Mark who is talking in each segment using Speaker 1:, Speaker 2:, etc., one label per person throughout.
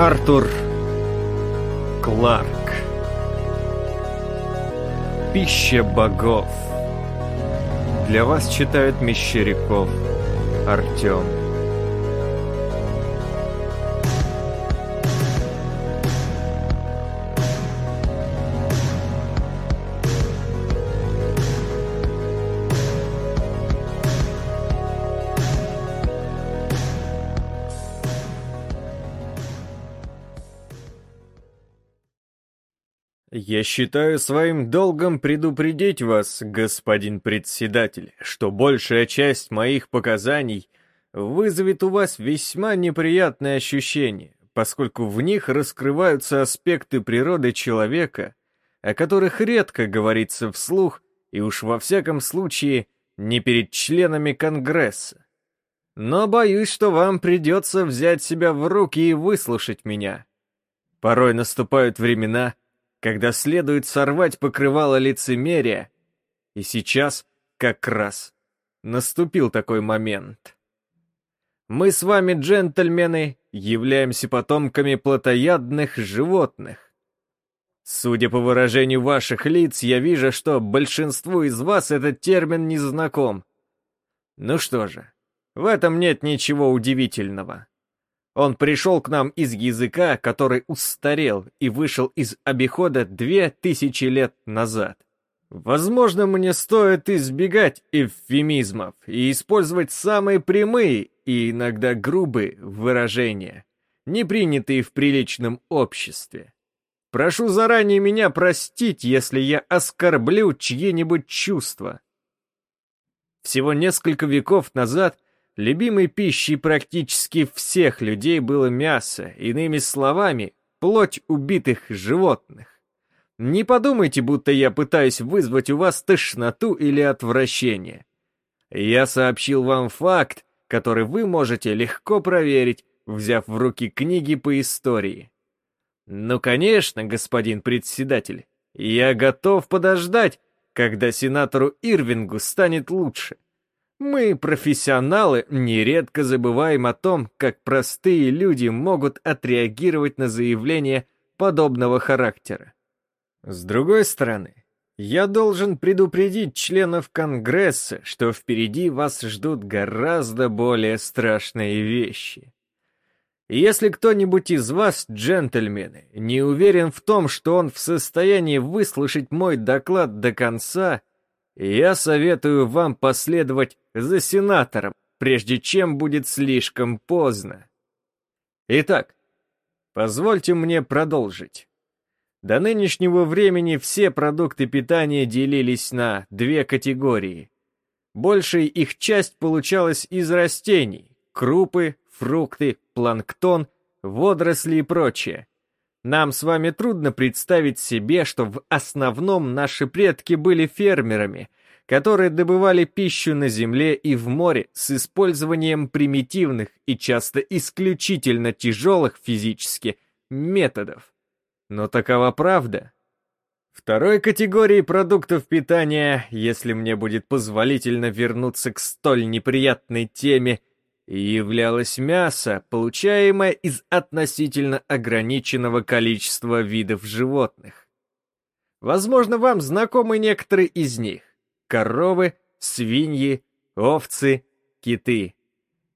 Speaker 1: Артур Кларк. Пища богов. Для вас читает Мещеряков Артем Я считаю своим долгом предупредить вас, господин председатель, что большая часть моих показаний вызовет у вас весьма неприятные ощущения, поскольку в них раскрываются аспекты природы человека, о которых редко говорится вслух и уж во всяком случае не перед членами Конгресса. Но боюсь, что вам придется взять себя в руки и выслушать меня. Порой наступают времена, когда следует сорвать покрывало лицемерия, и сейчас как раз наступил такой момент. Мы с вами, джентльмены, являемся потомками плотоядных животных. Судя по выражению ваших лиц, я вижу, что большинству из вас этот термин не знаком. Ну что же, в этом нет ничего удивительного. Он пришел к нам из языка, который устарел и вышел из обихода две тысячи лет назад. Возможно, мне стоит избегать эвфемизмов и использовать самые прямые и иногда грубые выражения, не принятые в приличном обществе. Прошу заранее меня простить, если я оскорблю чьи-нибудь чувства. Всего несколько веков назад – Любимой пищей практически всех людей было мясо, иными словами, плоть убитых животных. Не подумайте, будто я пытаюсь вызвать у вас тошноту или отвращение. Я сообщил вам факт, который вы можете легко проверить, взяв в руки книги по истории. Ну, конечно, господин председатель, я готов подождать, когда сенатору Ирвингу станет лучше. Мы, профессионалы, нередко забываем о том, как простые люди могут отреагировать на заявление подобного характера. С другой стороны, я должен предупредить членов Конгресса, что впереди вас ждут гораздо более страшные вещи. Если кто-нибудь из вас, джентльмены, не уверен в том, что он в состоянии выслушать мой доклад до конца, я советую вам последовать за сенатором, прежде чем будет слишком поздно. Итак, позвольте мне продолжить. До нынешнего времени все продукты питания делились на две категории. Большая их часть получалась из растений, крупы, фрукты, планктон, водоросли и прочее. Нам с вами трудно представить себе, что в основном наши предки были фермерами, которые добывали пищу на земле и в море с использованием примитивных и часто исключительно тяжелых физически методов. Но такова правда. Второй категории продуктов питания, если мне будет позволительно вернуться к столь неприятной теме, являлось мясо, получаемое из относительно ограниченного количества видов животных. Возможно, вам знакомы некоторые из них. Коровы, свиньи, овцы, киты.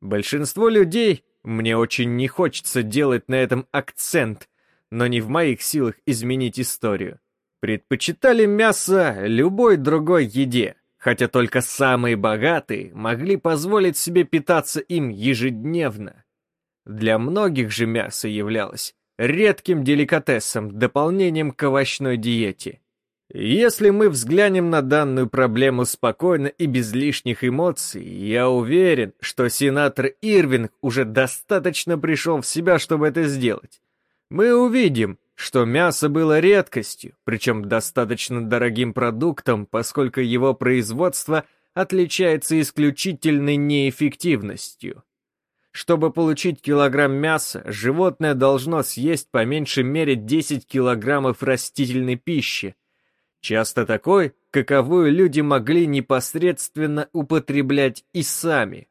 Speaker 1: Большинство людей, мне очень не хочется делать на этом акцент, но не в моих силах изменить историю, предпочитали мясо любой другой еде хотя только самые богатые могли позволить себе питаться им ежедневно. Для многих же мясо являлось редким деликатесом, дополнением к овощной диете. Если мы взглянем на данную проблему спокойно и без лишних эмоций, я уверен, что сенатор Ирвинг уже достаточно пришел в себя, чтобы это сделать. Мы увидим, что мясо было редкостью, причем достаточно дорогим продуктом, поскольку его производство отличается исключительной неэффективностью. Чтобы получить килограмм мяса, животное должно съесть по меньшей мере 10 килограммов растительной пищи, часто такой, каковую люди могли непосредственно употреблять и сами.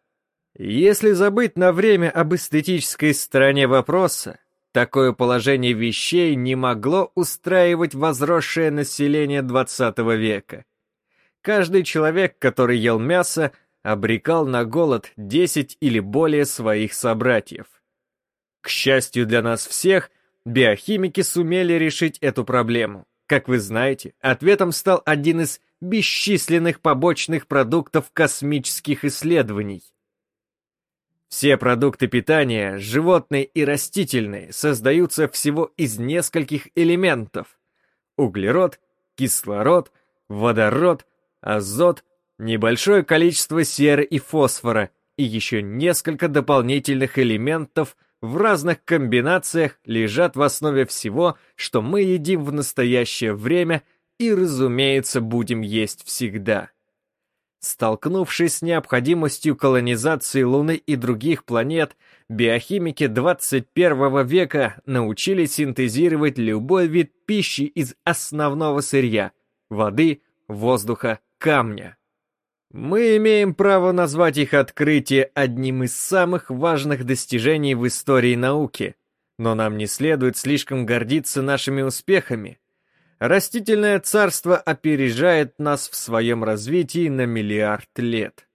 Speaker 1: Если забыть на время об эстетической стороне вопроса, такое положение вещей не могло устраивать возросшее население 20 века. Каждый человек, который ел мясо, обрекал на голод 10 или более своих собратьев. К счастью для нас всех, биохимики сумели решить эту проблему. Как вы знаете, ответом стал один из бесчисленных побочных продуктов космических исследований. Все продукты питания, животные и растительные, создаются всего из нескольких элементов. Углерод, кислород, водород, азот, небольшое количество серы и фосфора и еще несколько дополнительных элементов в разных комбинациях лежат в основе всего, что мы едим в настоящее время и, разумеется, будем есть всегда. Столкнувшись с необходимостью колонизации Луны и других планет, биохимики 21 века научились синтезировать любой вид пищи из основного сырья – воды, воздуха, камня. Мы имеем право назвать их открытие одним из самых важных достижений в истории науки, но нам не следует слишком гордиться нашими успехами. Растительное царство опережает нас в своем развитии на миллиард лет.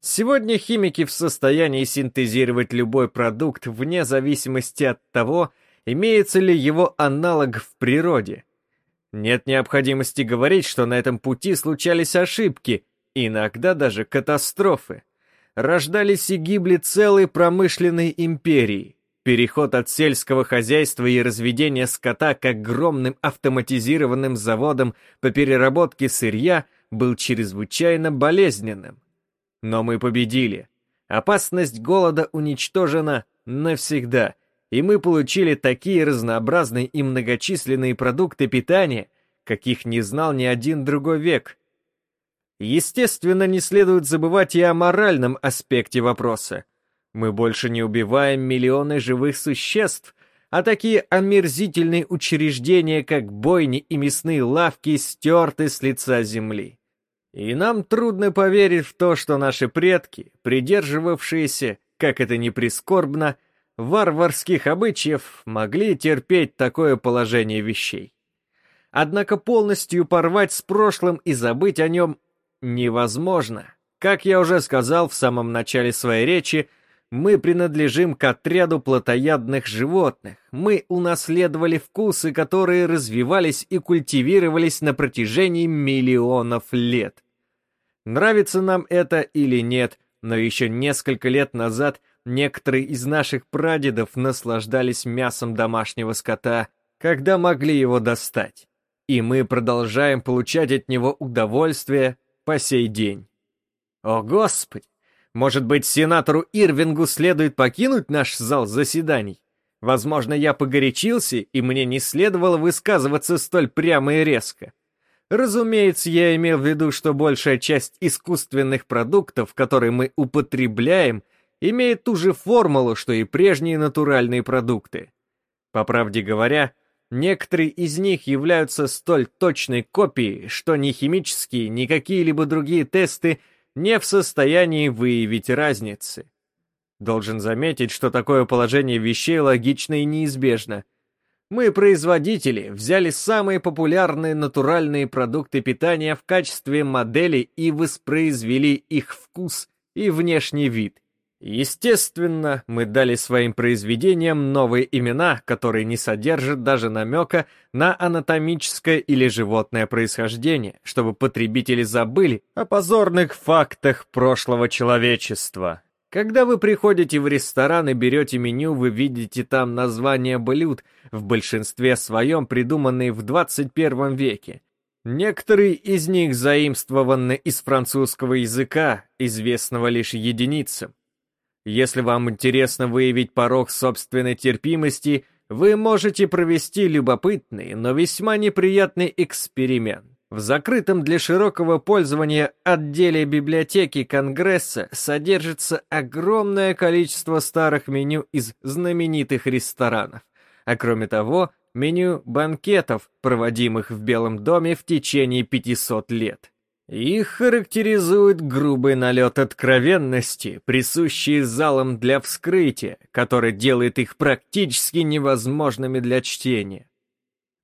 Speaker 1: Сегодня химики в состоянии синтезировать любой продукт вне зависимости от того, имеется ли его аналог в природе. Нет необходимости говорить, что на этом пути случались ошибки – Иногда даже катастрофы. Рождались и гибли целые промышленные империи. Переход от сельского хозяйства и разведения скота к огромным автоматизированным заводам по переработке сырья был чрезвычайно болезненным. Но мы победили. Опасность голода уничтожена навсегда, и мы получили такие разнообразные и многочисленные продукты питания, каких не знал ни один другой век – Естественно, не следует забывать и о моральном аспекте вопроса. Мы больше не убиваем миллионы живых существ, а такие омерзительные учреждения, как бойни и мясные лавки, стерты с лица земли. И нам трудно поверить в то, что наши предки, придерживавшиеся, как это ни прискорбно, варварских обычаев, могли терпеть такое положение вещей. Однако полностью порвать с прошлым и забыть о нем невозможно. Как я уже сказал в самом начале своей речи, мы принадлежим к отряду плотоядных животных. Мы унаследовали вкусы, которые развивались и культивировались на протяжении миллионов лет. Нравится нам это или нет, но еще несколько лет назад некоторые из наших прадедов наслаждались мясом домашнего скота, когда могли его достать. И мы продолжаем получать от него удовольствие, по сей день. О, Господи! Может быть, сенатору Ирвингу следует покинуть наш зал заседаний? Возможно, я погорячился, и мне не следовало высказываться столь прямо и резко. Разумеется, я имел в виду, что большая часть искусственных продуктов, которые мы употребляем, имеет ту же формулу, что и прежние натуральные продукты. По правде говоря, Некоторые из них являются столь точной копией, что ни химические, ни какие-либо другие тесты не в состоянии выявить разницы. Должен заметить, что такое положение вещей логично и неизбежно. Мы, производители, взяли самые популярные натуральные продукты питания в качестве модели и воспроизвели их вкус и внешний вид. Естественно, мы дали своим произведениям новые имена, которые не содержат даже намека на анатомическое или животное происхождение, чтобы потребители забыли о позорных фактах прошлого человечества. Когда вы приходите в ресторан и берете меню, вы видите там названия блюд, в большинстве своем придуманные в 21 веке. Некоторые из них заимствованы из французского языка, известного лишь единицам. Если вам интересно выявить порог собственной терпимости, вы можете провести любопытный, но весьма неприятный эксперимент. В закрытом для широкого пользования отделе библиотеки Конгресса содержится огромное количество старых меню из знаменитых ресторанов. А кроме того, меню банкетов, проводимых в Белом доме в течение 500 лет. Их характеризует грубый налет откровенности, присущий залам для вскрытия, который делает их практически невозможными для чтения.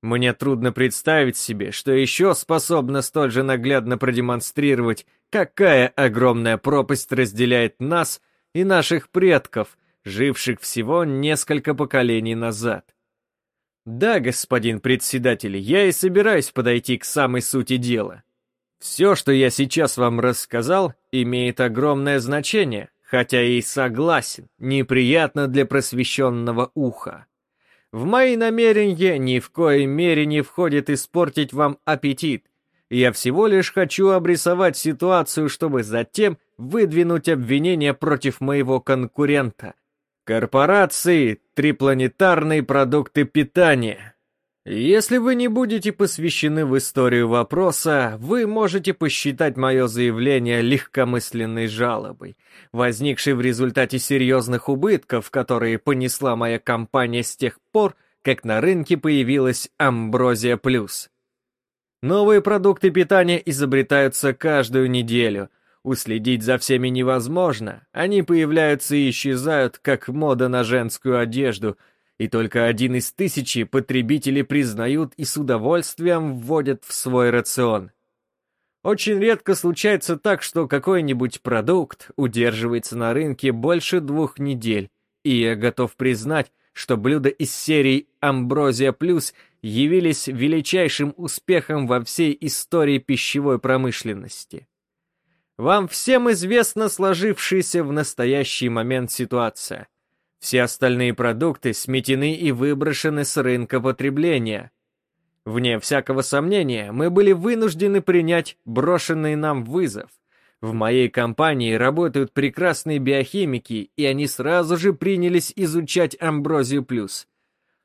Speaker 1: Мне трудно представить себе, что еще способно столь же наглядно продемонстрировать, какая огромная пропасть разделяет нас и наших предков, живших всего несколько поколений назад. Да, господин председатель, я и собираюсь подойти к самой сути дела. Все, что я сейчас вам рассказал, имеет огромное значение, хотя и согласен, неприятно для просвещенного уха. В мои намерения ни в коей мере не входит испортить вам аппетит. Я всего лишь хочу обрисовать ситуацию, чтобы затем выдвинуть обвинение против моего конкурента. Корпорации «Трипланетарные продукты питания». Если вы не будете посвящены в историю вопроса, вы можете посчитать мое заявление легкомысленной жалобой, возникшей в результате серьезных убытков, которые понесла моя компания с тех пор, как на рынке появилась Амброзия Плюс. Новые продукты питания изобретаются каждую неделю. Уследить за всеми невозможно. Они появляются и исчезают, как мода на женскую одежду – и только один из тысячи потребители признают и с удовольствием вводят в свой рацион. Очень редко случается так, что какой-нибудь продукт удерживается на рынке больше двух недель, и я готов признать, что блюда из серии «Амброзия Плюс» явились величайшим успехом во всей истории пищевой промышленности. Вам всем известна сложившаяся в настоящий момент ситуация – все остальные продукты сметены и выброшены с рынка потребления. Вне всякого сомнения, мы были вынуждены принять брошенный нам вызов. В моей компании работают прекрасные биохимики, и они сразу же принялись изучать Амброзию Плюс.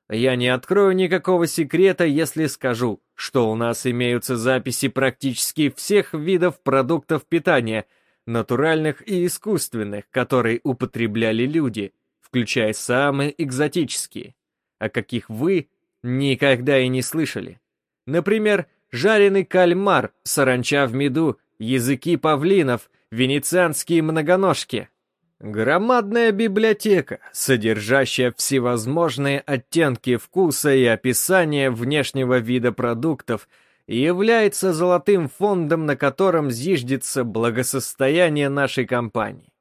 Speaker 1: Я не открою никакого секрета, если скажу, что у нас имеются записи практически всех видов продуктов питания, натуральных и искусственных, которые употребляли люди – включая самые экзотические, о каких вы никогда и не слышали. Например, жареный кальмар, саранча в меду, языки павлинов, венецианские многоножки. Громадная библиотека, содержащая всевозможные оттенки вкуса и описания внешнего вида продуктов, является золотым фондом, на котором зиждется благосостояние нашей компании.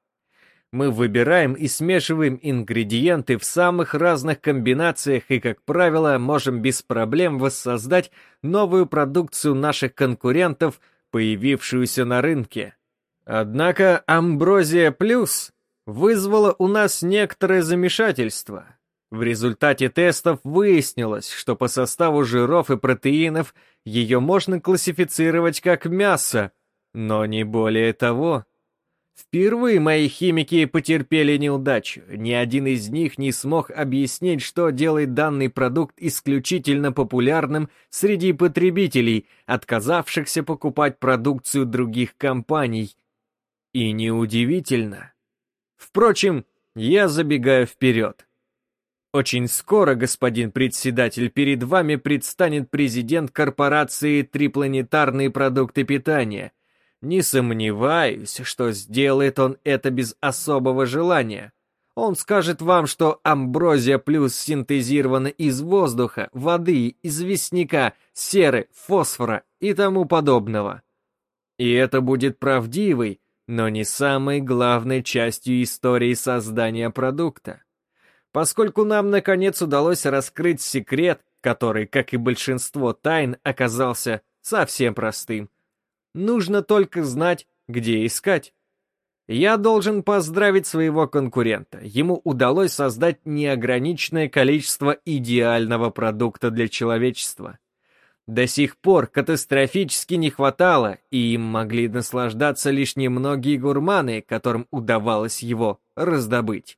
Speaker 1: Мы выбираем и смешиваем ингредиенты в самых разных комбинациях и, как правило, можем без проблем воссоздать новую продукцию наших конкурентов, появившуюся на рынке. Однако Амброзия Плюс вызвала у нас некоторое замешательство. В результате тестов выяснилось, что по составу жиров и протеинов ее можно классифицировать как мясо, но не более того. Впервые мои химики потерпели неудачу. Ни один из них не смог объяснить, что делает данный продукт исключительно популярным среди потребителей, отказавшихся покупать продукцию других компаний. И неудивительно. Впрочем, я забегаю вперед. Очень скоро, господин председатель, перед вами предстанет президент корпорации «Трипланетарные продукты питания», не сомневаюсь, что сделает он это без особого желания. Он скажет вам, что амброзия плюс синтезирована из воздуха, воды, известняка, серы, фосфора и тому подобного. И это будет правдивой, но не самой главной частью истории создания продукта. Поскольку нам наконец удалось раскрыть секрет, который, как и большинство тайн, оказался совсем простым, Нужно только знать, где искать. Я должен поздравить своего конкурента. Ему удалось создать неограниченное количество идеального продукта для человечества. До сих пор катастрофически не хватало, и им могли наслаждаться лишь немногие гурманы, которым удавалось его раздобыть.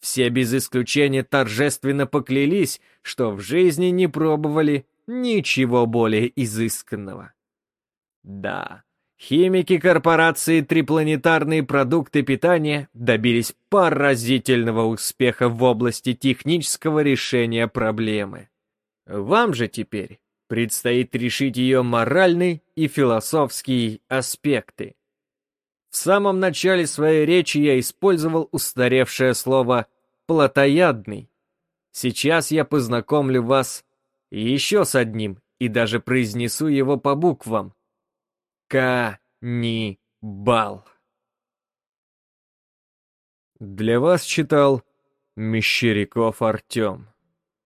Speaker 1: Все без исключения торжественно поклялись, что в жизни не пробовали ничего более изысканного. Да, химики корпорации «Трипланетарные продукты питания» добились поразительного успеха в области технического решения проблемы. Вам же теперь предстоит решить ее моральный и философские аспекты. В самом начале своей речи я использовал устаревшее слово «плотоядный». Сейчас я познакомлю вас еще с одним и даже произнесу его по буквам. Каннибал. Для вас читал Мещеряков Артем.